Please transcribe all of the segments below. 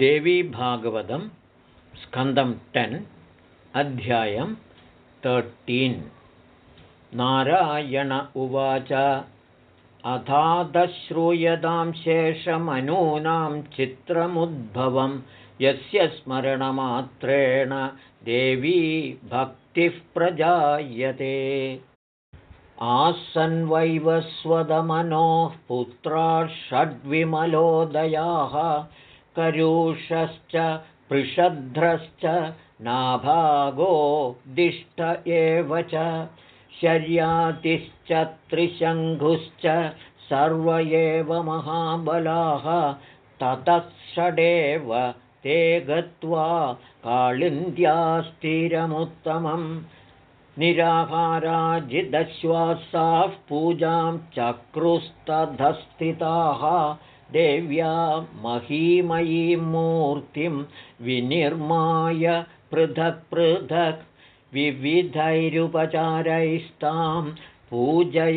देवीभागवतं स्कन्दं टेन् अध्यायं तर्टीन् नारायण उवाच अथादश्रूयतां शेषमनूनां चित्रमुद्भवं यस्य स्मरणमात्रेण देवी भक्तिः प्रजायते। आसन्वैवस्वदमनोः पुत्रा षड्विमलोदयाः करुषश्च पृषध्रश्च नाभागो दिष्ट एव च। शर्यातिश्च त्रिशङ्घुश्च सर्व एव महाबलाः। ततः षडेव ते गत्वा काळिन्द्यास्थिरमुत्तमं निराहाराजिदश्वासाः पूजां चक्रुस्तधस्थिताः देव्या महीमयीं मूर्तिं विनिर्माय पृथक् पृथक् विविधैरुपचारैस्तां पूजयामासुरादृताः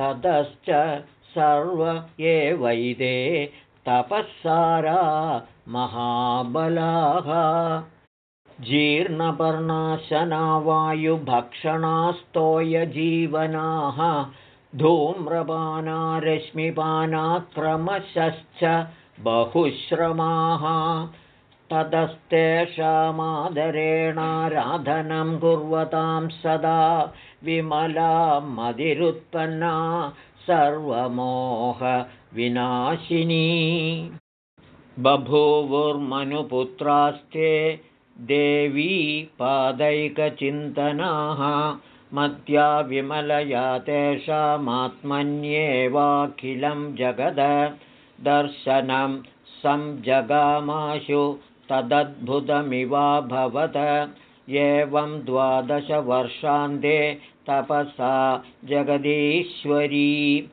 ततश्च सर्व एवैदे तपःसारा महाबलाः जीर्णपर्णाशनावायुभक्षणास्तोयजीवनाः धूम्रपानारश्मिपानाक्रमशश्च बहुश्रमाः। ततस्तेषामादरेणाराधनं कुर्वतां सदा विमला मदिरुत्पन्ना सर्वमोहविनाशिनी। बभूवुर्मनुपुत्रास्ते देवी पादैकचिन्तनाः मत्या विमलया तेषामात्मन्येवाखिलं जगद दर्शनं संजगामाशु तदद्भुतमिवाभवत्। एवं द्वादशवर्षान्ते तपसा जगदीश्वरी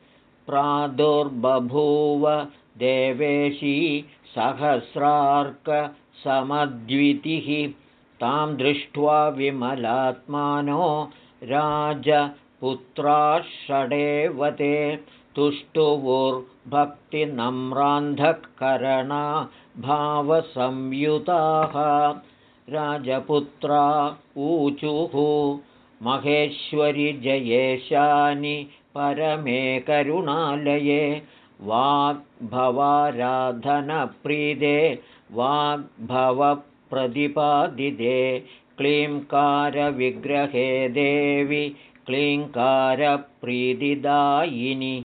प्रादुर्बभूव देवेशी सहस्रार्कसमद्वितिः। तां दृष्ट्वा विमलात्मानो राजपुत्राषडेवते तुष्टुवुर्भक्तिनम्रान्धःकरणा भावसंयुताः। राजपुत्रा ऊचुः महेश्वरि जयेशानि परमे करुणालये वाग्भवाराधनप्रीदे वाग्भवप्रतिपादिते क्लीङ्कारविग्रहे देवि क्लीङ्कारप्रीतिदायिनि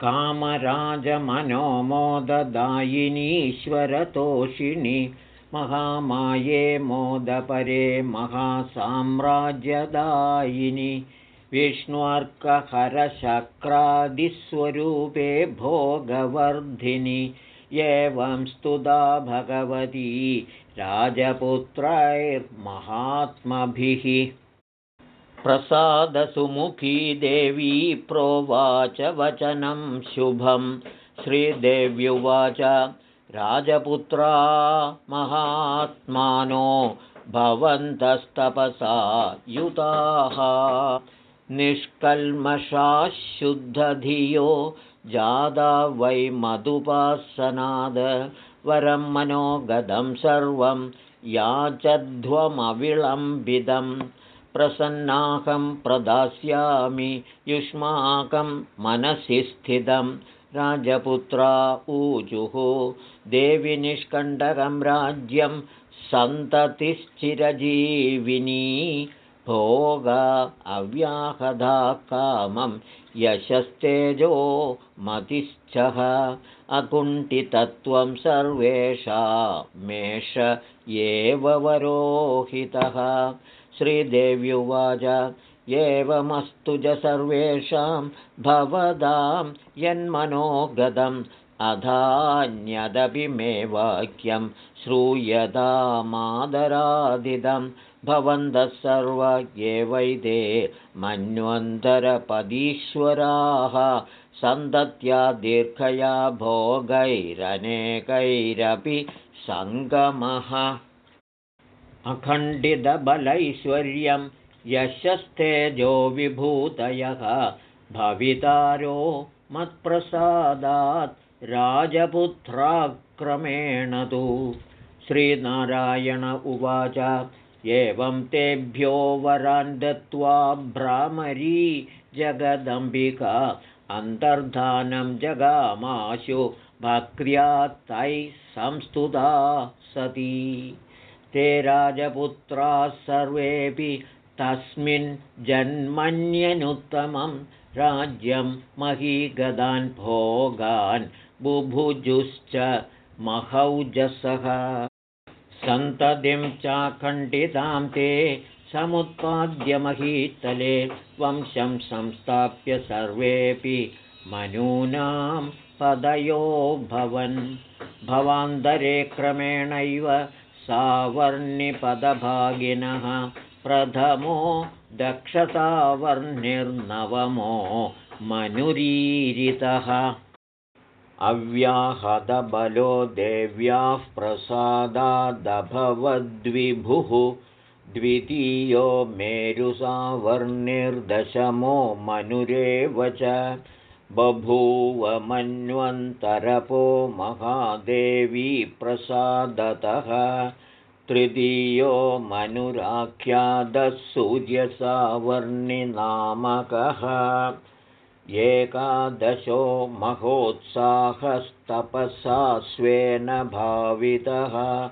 कामराजमनोमोददायिनीश्वरतोषिणि। महामाये मोदपरे महासाम्राज्यदायिनि। विष्णुर्कहरशक्रादिस्वरूपे भोगवर्धिनि। एवं स्तुता भगवती राजपुत्रैर्महात्मभिः प्रसादसुमुखी देवी प्रोवाच वचनं शुभं। श्रीदेव्युवाच राजपुत्रा महात्मानो भवन्तस्तपसा युताः। निष्कल्मषाशुद्धधियो जादा वै मधुपासनाद वरं मनोगतं सर्वं याचध्वमविलम्बितं। प्रसन्नाहं प्रदास्यामि युष्माकं मनसि स्थितं। राजपुत्रा ऊचुः देवि निष्कण्टकं राज्यं सन्ततिश्चिरजीविनी। भोग अव्याहदा कामं यशस्तेजो मतिश्चः अकुण्ठितत्वं सर्वेषा मेष एव वरोहितः। श्रीदेव्युवाच एवमस्तु च सर्वेषां भवदां यन्मनोगतम् अधान्यदपि मे वाक्यं श्रूयतामादरादिदं। भवन्तः सर्व एवैते मन्वन्तरपदीश्वराः सन्तत्या दीर्घया भोगैरनेकैरपि सङ्गमः। अखण्डितबलैश्वर्यं यशस्तेजो विभूतयः भवितारो मत्प्रसादात् राजपुत्राक्रमेण तु। श्रीनारायण उवाच एवं तेभ्यो वरान् दत्त्वा भ्रामरी जगदम्बिका अन्तर्धानं जगामाशु भक्र्या तैः संस्तुता सती। ते राजपुत्राः सर्वेऽपि तस्मिन् जन्मन्यनुत्तमं राज्यं महीगदान् भोगान् बुभुजुश्च महौजसः। सन्ततिं चाखण्डितां ते समुत्पाद्यमहीतले वंशं संस्थाप्य सर्वेऽपि मनूनां पदयो भवन्। भवान्तरे क्रमेणैव सावर्णिपदभागिनः प्रथमो दक्षतावर्णिर्नवमो मनुरीरितः। अव्याहतबलो देव्याः प्रसादादभवद्विभुः द्वितीयो मेरुसावर्णिर्दशमो मनुरेव च बभूवमन्वन्तरपो महादेवी प्रसादतः। तृतीयो मनुराख्यातः सूर्यसावर्णिनामकः। एकादशो महोत्साहस्तपसा स्वेन भावितः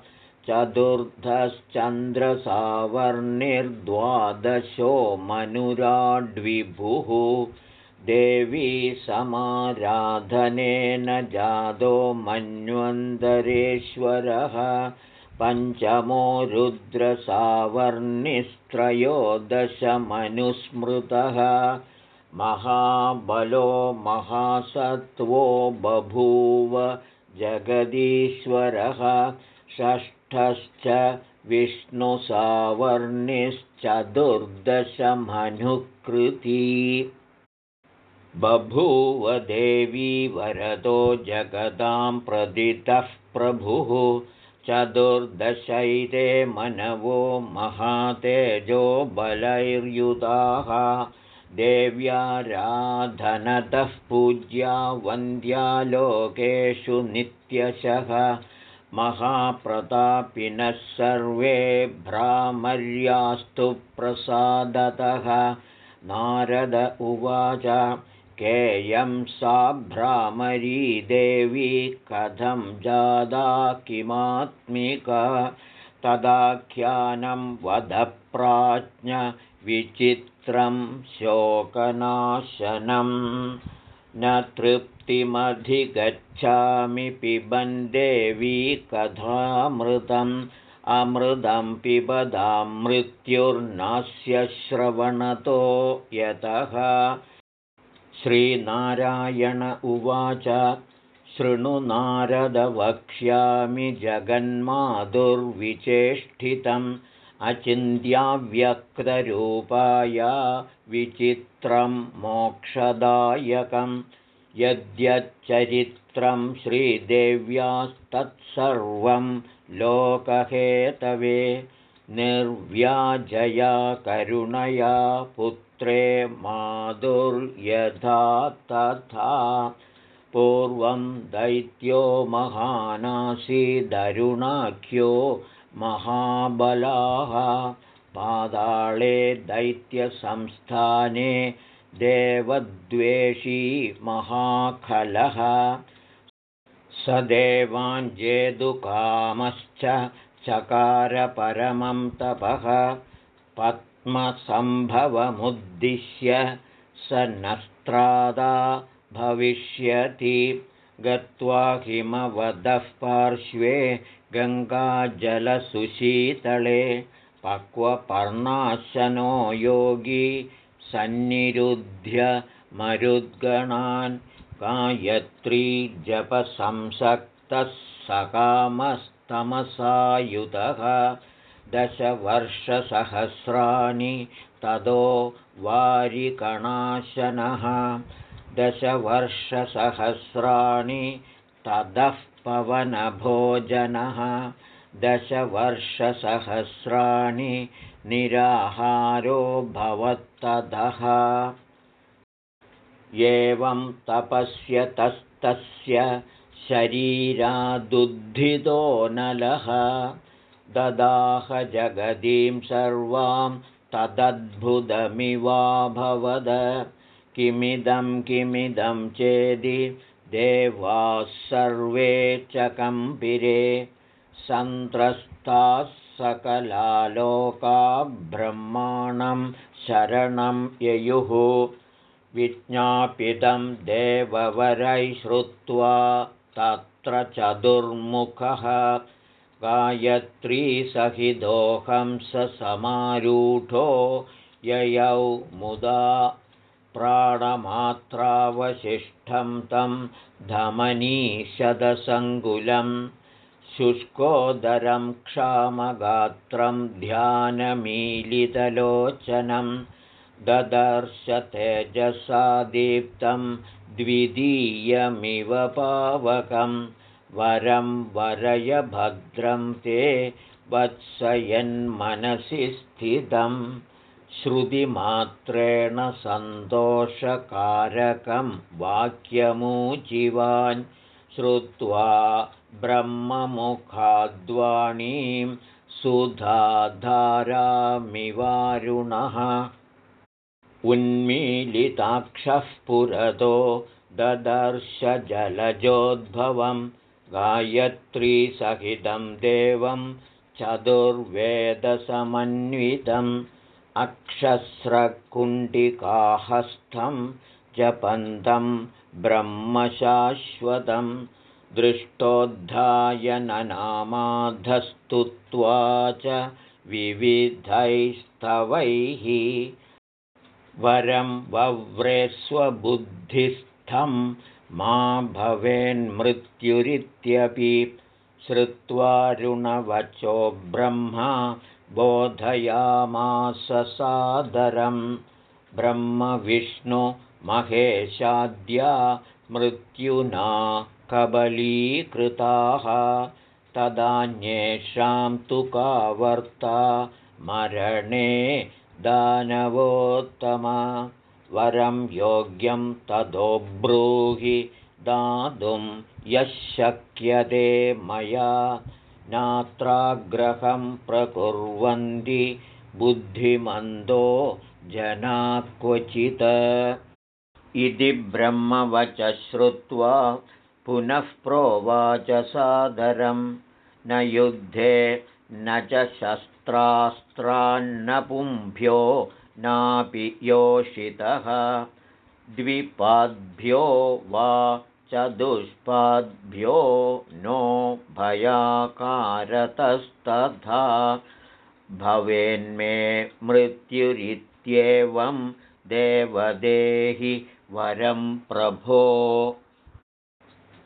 चतुर्धश्चन्द्रसावर्णिर्द्वादशो मनुराड्विभुः देवी समाराधनेन जादो मन्वन्तरेश्वरः पञ्चमो रुद्रसावर्णिस्त्रयोदशमनुस्मृतः महाबलो महासत्त्वो बभूव जगदीश्वरः षष्ठश्च विष्णुसावर्णिश्चतुर्दशमनुकृती। बभूव देवी वरदो जगदां प्रदितः प्रभुः। चतुर्दशैते मनवो महातेजो बलैर्युताः। देव्याराधनतः पूज्या वन्द्यालोकेषु नित्यशः महाप्रतापिनः सर्वे भ्रामर्यास्तु प्रसादतः। नारद उवाच केयं सा भ्रामरी देवी कथं जादा किमात्मिका? तदाख्यानं वधप्राज्ञविचित्रं शोकनाशनं। न तृप्तिमधिगच्छामि पिबन् देवी कथामृतम्। अमृतं पिबदां मृत्युर्नास्य श्रवणतो यतः। श्रीनारायण उवाच शृणु नारदवक्ष्यामि जगन्माधुर्विचेष्टितम्। अचिन्त्याव्यक्तरूपाय विचित्रं मोक्षदायकं यद्यच्चरित्रं श्रीदेव्यास्तत्सर्वं लोकहेतवे निर्व्याजया करुणया पुत्रे माधुर्यथा तथा पूर्वं दैत्यो महानासीदरुणाख्यो महाबलाः पादाळे दैत्यसंस्थाने देवद्वेषी महाखलः। स देवाञ्जेदुकामश्च चकारपरमं तपः। पद्मसम्भवमुद्दिश्य स नस्त्रादा भविष्यति। गत्वा हिमवदः पार्श्वे गङ्गाजलसुशीतले पक्वपर्णाशनो योगी सन्निरुध्य मरुद्गणान् गायत्री जपसंसक्तः सकामस्त तमसायुतः दशवर्षसहस्राणि ततो वारिकणाशनः दशवर्षसहस्राणि ततः पवनभोजनः दशवर्षसहस्राणि निराहारो भवत्ततः एवं तपस्य तस्तस्य शरीरादुद्धितो नलः। ददाह जगदीं सर्वां तदद्भुतमिवाभवद किमिदं किमिदं चेदि देवाः सर्वे च कम्पिरे सन्त्रस्ताः सकलालोका ब्रह्माणं शरणं ययुः। विज्ञापितं देववरैः श्रुत्वा तत्र चतुर्मुखः। गायत्रीसहिदोहं स समारूढो ययौ मुदा प्राणमात्रावशिष्ठं तं धमनीशदसङ्कुलं शुष्कोदरं क्षामगात्रं ध्यानमीलितलोचनं ददर्श तेजसा दीप्तं द्वितीयमिव पावकं वरं वरय भद्रं ते वत्सयन्मनसि स्थितम् श्रुतिमात्रेण सन्तोषकारकं वाक्यमूचिवान् श्रुत्वा ब्रह्ममुखाद्वाणीं सुधाधारामिवारुणः उन्मीलिताक्षः पुरतो ददर्शजलजोद्भवं गायत्रीसहितं देवं चतुर्वेदसमन्वितम् अक्षस्रकुण्डिकाहस्थं जपन्तं ब्रह्मशाश्वतं दृष्टोद्धायननामाधस्तुत्वा च विविधैस्तवैः वरं वव्रे स्वबुद्धिस्थं मा भवेन्मृत्युरित्यपि श्रुत्वा ऋणवचो ब्रह्मा बोधयामास सादरं ब्रह्मविष्णुमहेशाद्या मृत्युना कबलीकृताः तदान्येषां तु का वर्ता मरणे दानवोत्तमा वरं योग्यं तदोब्रूहि दातुं यः शक्यते मया नात्राग्रहं प्रकुर्वन्ति बुद्धिमन्दो जना क्वचित् इति ब्रह्मवच श्रुत्वा पुनः प्रोवाच सादरं न युद्धे न च शस्त्रास्त्रान्न पुंभ्यो नापि योषितः। द्विपाद्भ्यो वा चतुष्पाद्भ्यो नो भयाकारतस्तथा। भवेन्मे मृत्युरित्येवं देवदेहि वरं प्रभो।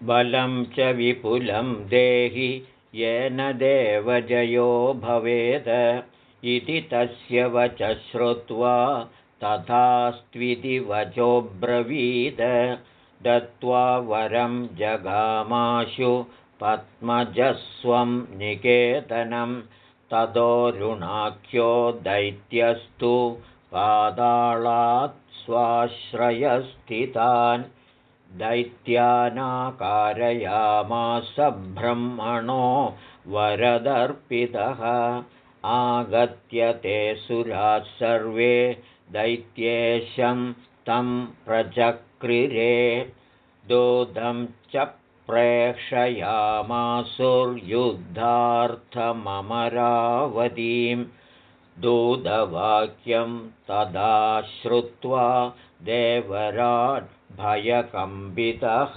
बलं च विपुलं देहि येन देवजयो भवेद। इति तस्य वच श्रुत्वा तथास्त्विति वचोऽब्रवीद दत्त्वा वरं जगामाशु पद्मजस्वं निकेतनं। तदोरुणाख्यो दैत्यस्तु पादाळात् स्वाश्रयस्थितान् दैत्यानाकारयामास ब्रह्मणो वरदर्पितः। आगत्य ते सुराः सर्वे दैत्येशं तं प्रचक्रिरे। दूतं च प्रेषयामासुर्युद्धार्थममरावतीं दूतवाक्यं तदा श्रुत्वा भयकम्पितः।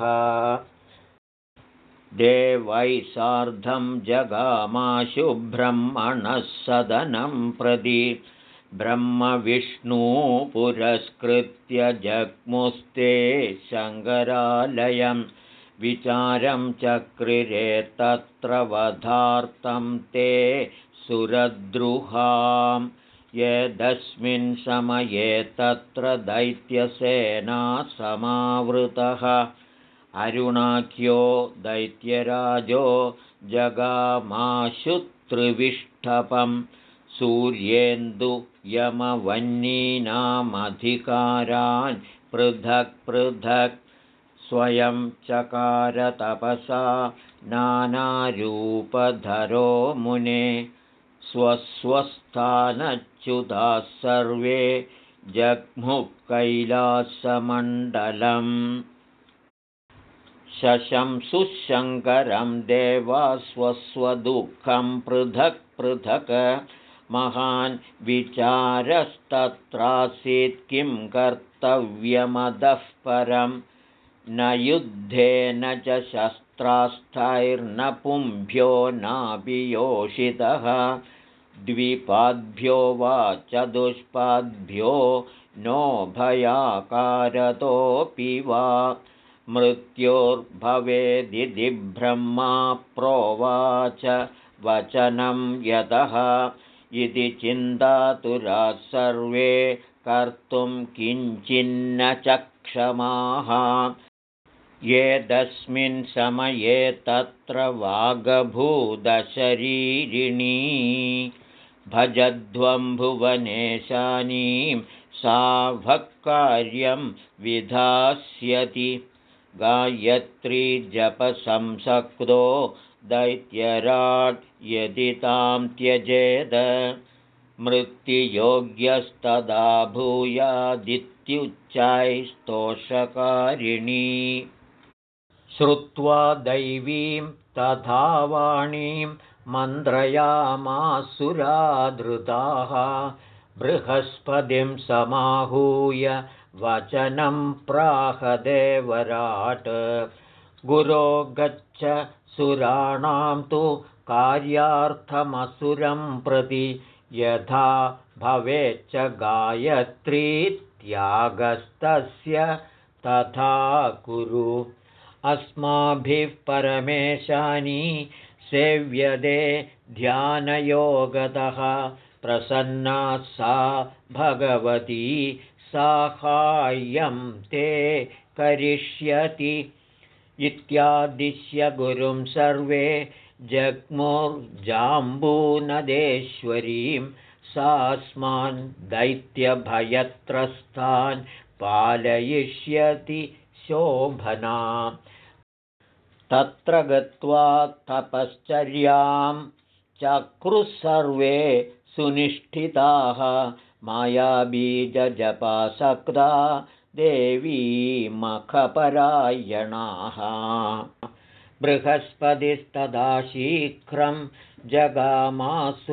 देवैः सार्धं जगामाशुब्रह्मणः सदनं प्रति ब्रह्मविष्णू पुरस्कृत्य जग्मुस्ते शङ्करालयं विचारं चक्रिरे तत्र वधार्तं ते सुरद्रुहां यदस्मिन् समये तत्र दैत्यसेना समावृतः। अरुणाख्यो दैत्यराजो जगामाशुत्रिविष्ठपम्। सूर्येन्दुयमवन्नीनामधिकारान् पृथक् पृथक् स्वयं चकारतपसा नानारूपधरो मुने स्वस्वस्थानच्युताः सर्वे जग्मुःकैलासमण्डलम् शशंसुशङ्करं देवा स्वस्वदुःखं पृथक् पृथक्। महान् विचारस्तत्रासीत् किं कर्तव्यमदः परं। न युद्धेन च शस्त्रास्थैर्न पुंभ्यो नाभियोषितः द्विपाद्भ्यो वा चतुष्पाद्भ्यो नो भयाकारतोऽपि वा। मृत्योर्भवेदिति ब्रह्मा प्रोवाच वचनं यतः। इति चिन्तातुराः सर्वे कर्तुं किञ्चिन्न चक्षमाः एतस्मिन् समये तत्र वागभूदशरीरिणी भजध्वं भुवनेशानीं सा भक्कार्यं विधास्यति। गायत्री जपसंसक्तो दैत्यराट् यदि तां त्यजेद। मृत्युयोग्यस्तदा भूयादित्युच्चैस्तोषकारिणी। श्रुत्वा दैवीं तथा वाणीं मन्त्रयामासुराधृताः। बृहस्पतिं समाहूय वचनं प्राहदेवराट् गुरो गच्छ सुराणां तु कार्यार्थमसुरं प्रति। यथा भवेच्च गायत्रीत्यागस्तस्य तथा कुरु। अस्माभिः परमेशानी सेव्यदे ध्यानयोगतः प्रसन्ना सा भगवती साहाय्यं ते करिष्यति इत्यादिश्य गुरुं सर्वे जग्मुर्जाम्बूनदेश्वरीं सास्मान् दैत्यभयत्रस्तान् पालयिष्यति शोभना तत्र गत्वा तपश्चर्यां चक्रुः सर्वे सुनिष्ठिताः मायाबीजजपासक्ता देवी मखपरायणाः बृहस्पतिस्तदा शीघ्रं जगामासुरसन्निधौ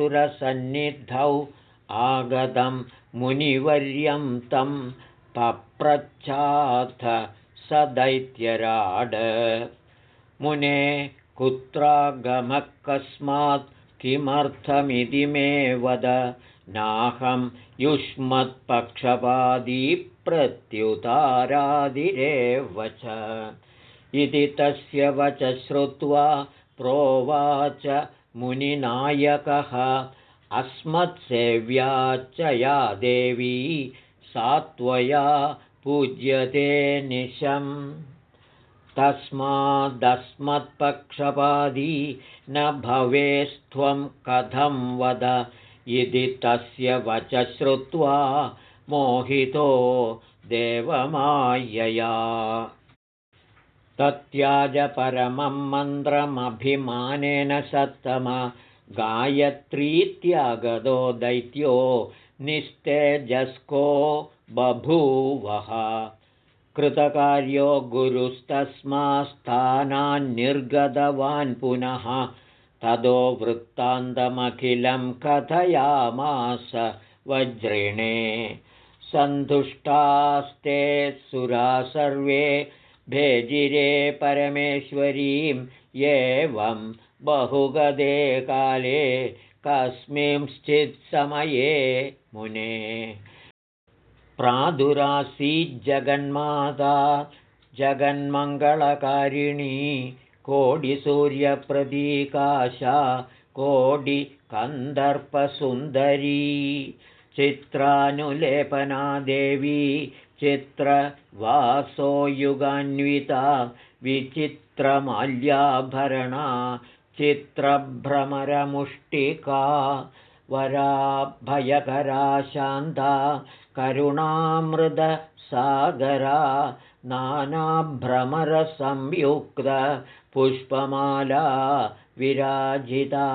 आगतं मुनिवर्यं तं पप्रच्छाथ स दैत्यराड मुने कुत्रागमः कस्मात् किमर्थमिति मे वद। नाहं युष्मत्पक्षपादी प्रत्युतारादिरेव च। इति तस्य वच श्रुत्वा प्रोवाच मुनिनायकः। अस्मत्सेव्या च या देवी सा त्वया पूज्यते निशम् तस्मादस्मत्पक्षपादी न भवेस्त्वं कथं वद? इति तस्य वच श्रुत्वा मोहितो देवमायया। तत्याज परमं मन्त्रमभिमानेन सत्तम गायत्रीत्यागदो दैत्यो निस्तेजस्को बभूवः कृतकार्यो गुरुस्तस्मास्थानान्निर्गतवान् पुनः तदो वृत्तान्तमखिलं कथयामास वज्रिणे। सन्तुष्टास्ते सुरा सर्वे भेजिरे परमेश्वरीं एवं बहुगदे काले कस्मिंश्चित् समये मुने प्रादुरासीज्जगन्माता जगन्मङ्गलकारिणी कोडिसूर्यप्रतीकाशा कोडिकन्दर्पसुन्दरी चित्रानुलेपना देवी चित्रवासो युगान्विता विचित्रमाल्याभरणा चित्रभ्रमरमुष्टिका वरा भयकरा शान्ता करुणामृदसागरा नानाभ्रमरसंयुक्तपुष्पमाला विराजिता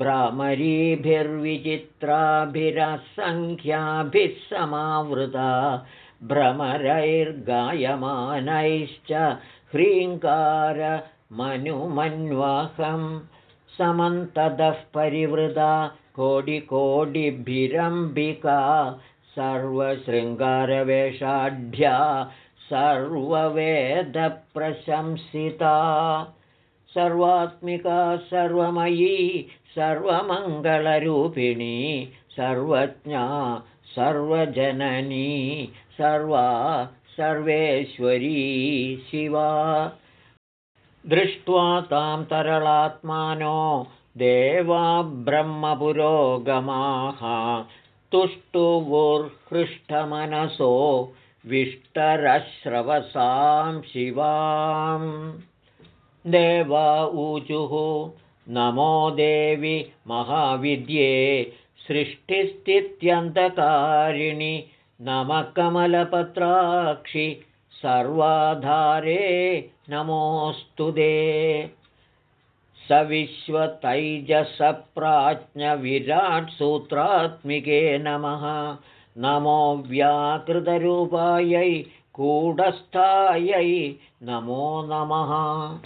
भ्रामरीभिर्विचित्राभिरसङ्ख्याभिः समावृता भ्रमरैर्गायमानैश्च ह्रीङ्कारमनुमन्वहं समन्ततः परिवृता कोटिकोटिभिरम्बिका सर्वशृङ्गारवेषाढ्या सर्ववेदप्रशंसिता। सर्वात्मिका सर्वमयी सर्वमङ्गलरूपिणी सर्वज्ञा सर्वजननी सर्वा सर्वेश्वरी शिवा। दृष्ट्वा तां तरलात्मानो देवा ब्रह्मपुरोगमाः तुष्टुवुर्हृष्टमनसो विष्टरश्रवसां शिवाम्। देवा ऊचुः नमो देवि महाविद्ये सृष्टिस्थित्यन्तकारिणि नमः कमलपत्राक्षि सर्वाधारे नमोऽस्तु दे सविश्वतैजसप्राज्ञविराट्सूत्रात्मिके नमः। नमो व्याकृतरूपायै कूढस्थायै नमो नमः।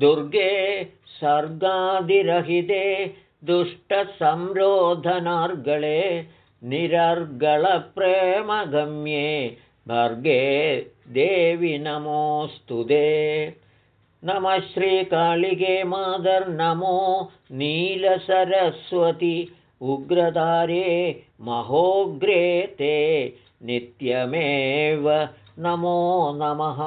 दुर्गे सर्गादिरहिते दुष्टसंरोधनार्गळे निरर्गलप्रेमगम्ये। भर्गे देवि नमोऽस्तु दे नमः श्रीकालिके मादर्नमो नीलसरस्वती उग्रधारे महोग्रे ते नित्यमेव नमो नमः।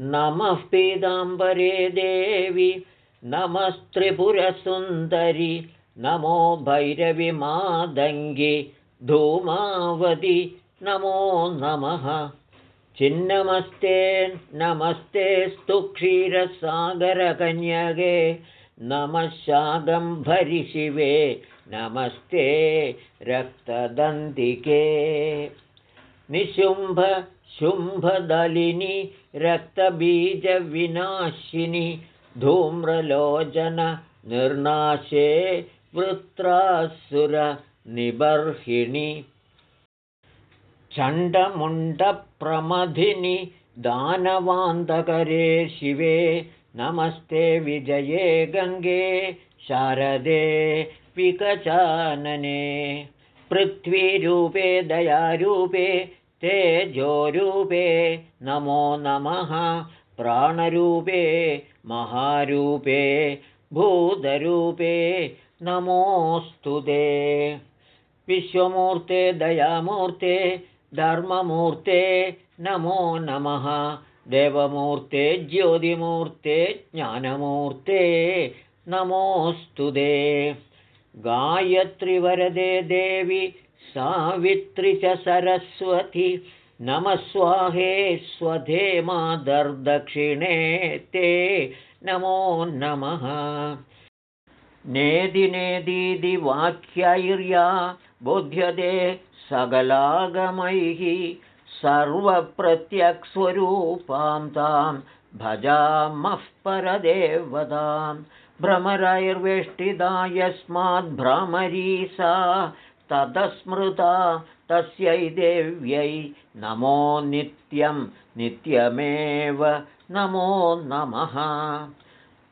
नमः पीताम्बरे देवि नमस्त्रिपुरसुन्दरि नमो भैरविमादङ्गि धूमावति नमो नमः चिन्नमस्ते नमस्ते स्तु क्षीरसागरकन्यगे नमः शागम्भरिशिवे नमस्ते रक्तदन्तिके। निशुम्भ शुम्भदलिनि रक्तबीजविनाशिनि धूम्रलोचननिर्नाशे वृत्रासुरनिबर्हिणि चण्डमुण्डप्रमथिनि दानवान्तकरे शिवे नमस्ते विजये गङ्गे शारदे विकचानने। पृथ्वीरूपे दयारूपे तेजोरूपे नमो नमः। प्राणरूपे महारूपे भूतरूपे नमोऽस्तु ते। विश्वमूर्ते दयामूर्ते धर्ममूर्ते नमो नमः। देवमूर्ते ज्योतिमूर्ते ज्ञानमूर्ते नमोऽस्तु ते गायत्रिवरदे देवि सावित्रि च सरस्वती नमः स्वाहे स्वधे मादर्दक्षिणे ते नमो नमः। नेदिनेदीदिवाक्यैर्या बोध्यते सकलागमैः सर्वप्रत्यक्स्वरूपां तां भजामः परदेवतां। भ्रमरैर्वेष्टिता यस्माद्भ्रमरी सा ततस्मृता तस्यै देव्यै नमो नित्यं नित्यमेव नमो नमः।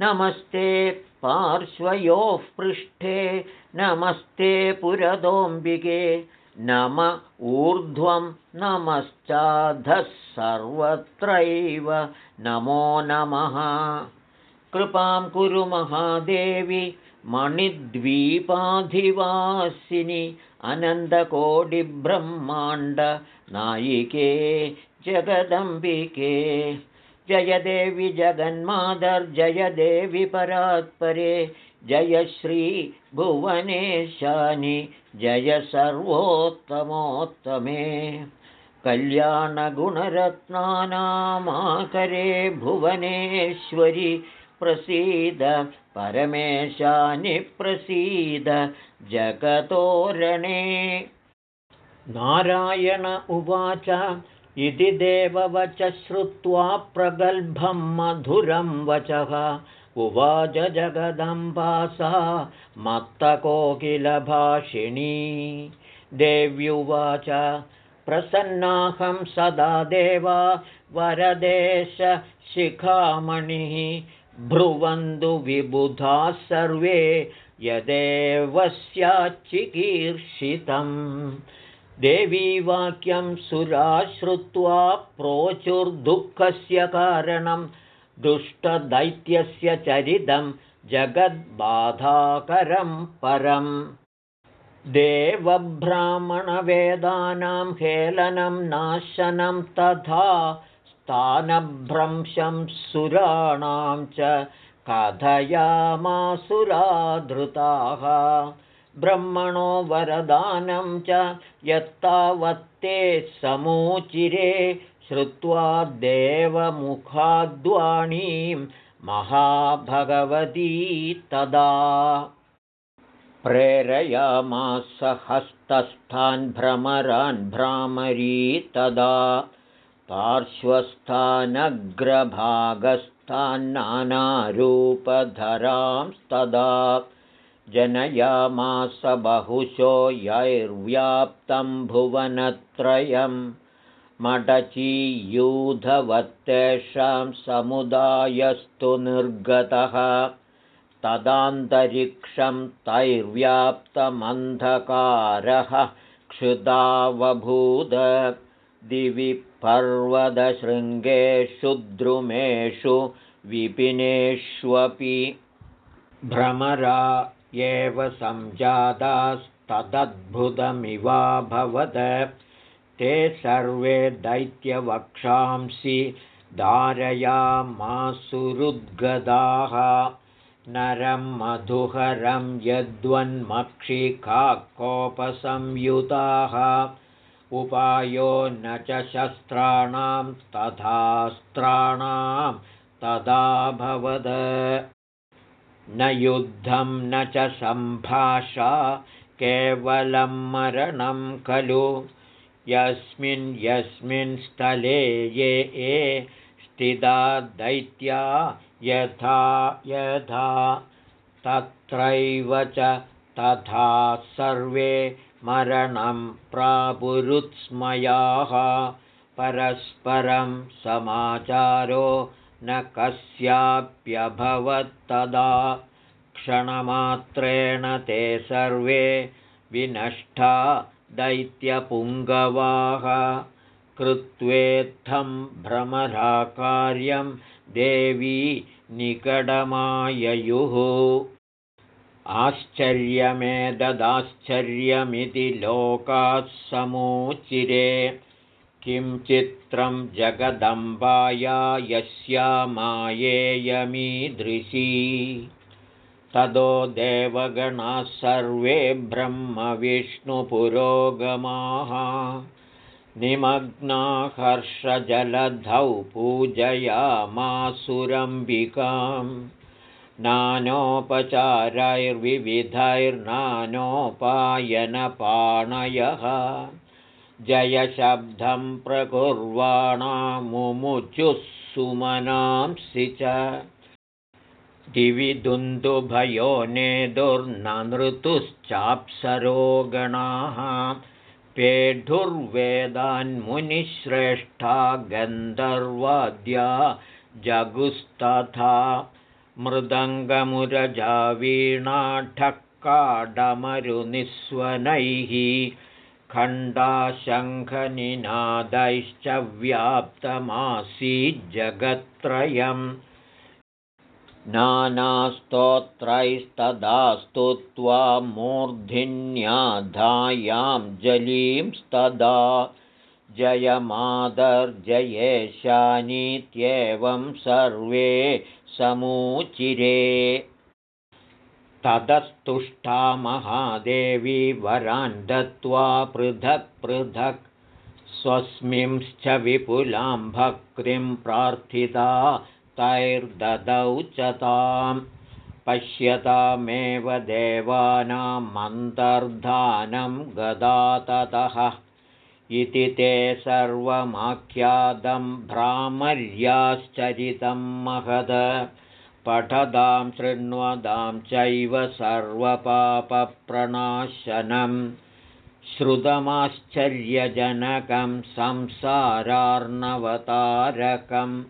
नमस्ते पार्श्वयोः पृष्ठे नमस्ते पुरदोऽम्बिके नम ऊर्ध्वं नमश्चाधः सर्वत्रैव नमो नमः। कृपां कुरु महादेवि मणिद्वीपाधिवासिनि अनन्दकोटिब्रह्माण्डनायिके जगदम्बिके। जय देवि जगन्मादर्जय देवि परात्परे जय श्रीभुवनेशानि जय सर्वोत्तमोत्तमे। कल्याणगुणरत्नानामाकरे भुवनेश्वरि प्रसीद परमेशानि प्रसीद जगतोरणे। नारायण उवाच इति देववच श्रुत्वा प्रगल्भं मधुरं वचः उवाच जगदम्बासा मत्तकोकिलभाषिणी। देव्युवाच प्रसन्नाहं सदा देवा वरदेशशिखामणिः भ्रुवन्तु विबुधाः सर्वे यदेव स्याच्चिकीर्षितम् देवी वाक्यं सुरा श्रुत्वा प्रोचुर्दुःखस्य कारणं दुष्टदैत्यस्य चरितं जगद्बाधाकरं परम्। देवब्राह्मणवेदानां हेलनं नाशनं तथा स्थानभ्रंशं सुराणां च कथयामासुराधृताः ब्रह्मणो वरदानं च यत्तावत्ते समूचिरे श्रुत्वा देवमुखाद्वाणीं महाभगवती तदा। प्रेरयामास भ्रामरी तदा। पार्श्वस्थानग्रभागस्थान्नानारूपधरांस्तदा जनयामास बहुशो यैर्व्याप्तं भुवनत्रयं मडचीयूधवत्तेषां समुदायस्तु निर्गतः। तदान्तरिक्षं तैर्व्याप्तमन्धकारः क्षुदावभूद। दिवि पर्वतशृङ्गेषु द्रुमेषु विपिनेष्वपि। भ्रमरा एव सञ्जातास्तदद्भुतमिवाभवद ते सर्वे दैत्यवक्षांसि धारयामासुरुद्गदाः। नरं मधुहरं यद्वन्मक्षिकाकोपसंयुताः। उपायो न च शस्त्राणां तथास्त्राणां तदाभवद न युद्धं न च सम्भाषा केवलं मरणं खलु यस्मिन् यस्मिन् स्थले ये ये स्थिता दैत्या यथा यथा तत्रैव च तथा सर्वे मरणं प्रापुरुत्स्मयाः। परस्परं समाचारो न कस्याप्यभवत्तदा। क्षणमात्रेण ते सर्वे विनष्टा दैत्यपुङ्गवाः कृत्वेत्थं भ्रमराकार्यं देवी निकटमाययुः। आश्चर्यमेतदाश्चर्यमिति लोकाः समूचिरे किं चित्रं जगदम्बाया यस्या मायेयमीदृशी तदो देवगणाः सर्वे ब्रह्मविष्णुपुरोगमाः निमग्नाहर्षजलधौ पूजयामासुरम्बिकां। नानोपचारैर्विविधैर्नानोपायनपाणयः। जयशब्दं प्रकुर्वाणामुमुचुः सुमनांसि च दिवि दुन्दुभयो नेदुर्ननृतुश्चाप्सरोगणाः। पेढुर्वेदान्मुनिश्रेष्ठा गन्धर्वाद्या जगुस्तथा। मृदङ्गमुरजावीणाठक्काडमरुनिस्वनैः खण्डाशङ्खनिनादैश्च व्याप्तमासीज्जगत्त्रयम् नानास्तोत्रैस्तदा स्तुत्वा मूर्धिन्याधायां जलींस्तदा जयमादर्जयेशानीत्येवं सर्वे समूचिरे। ततस्तुष्टा महादेवी वरान् दत्त्वा पृथक् पृथक् स्वस्मिंश्च विपुलां भक्तिं प्रार्थिता भक्तैर्ददौ च तां पश्यतामेव देवानामन्तर्धानं गदाततः इति ते सर्वमाख्यातं भ्रामर्याश्चरितं महद। पठदां शृण्वदां चैव सर्वपापप्रणाशनं श्रुतमाश्चर्यजनकं संसारार्णवतारकम्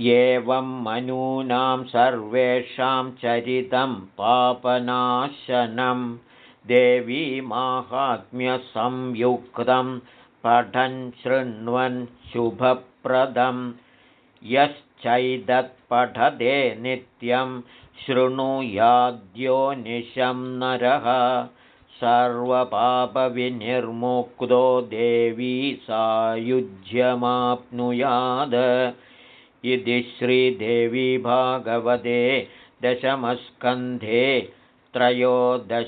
एवं मनूनां सर्वेषां चरितं पापनाशनं। देवीमाहात्म्यसंयुक्तं पठन् शृण्वन् शुभप्रदं। यश्चैदत्पठदे नित्यं शृणुयाद्यो निशं नरः। सर्वपापविनिर्मुक्तो देवी सायुज्यमाप्नुयाद इति श्रीदेवी भागवते दशमस्कन्धे त्रयोदशोऽध्यायः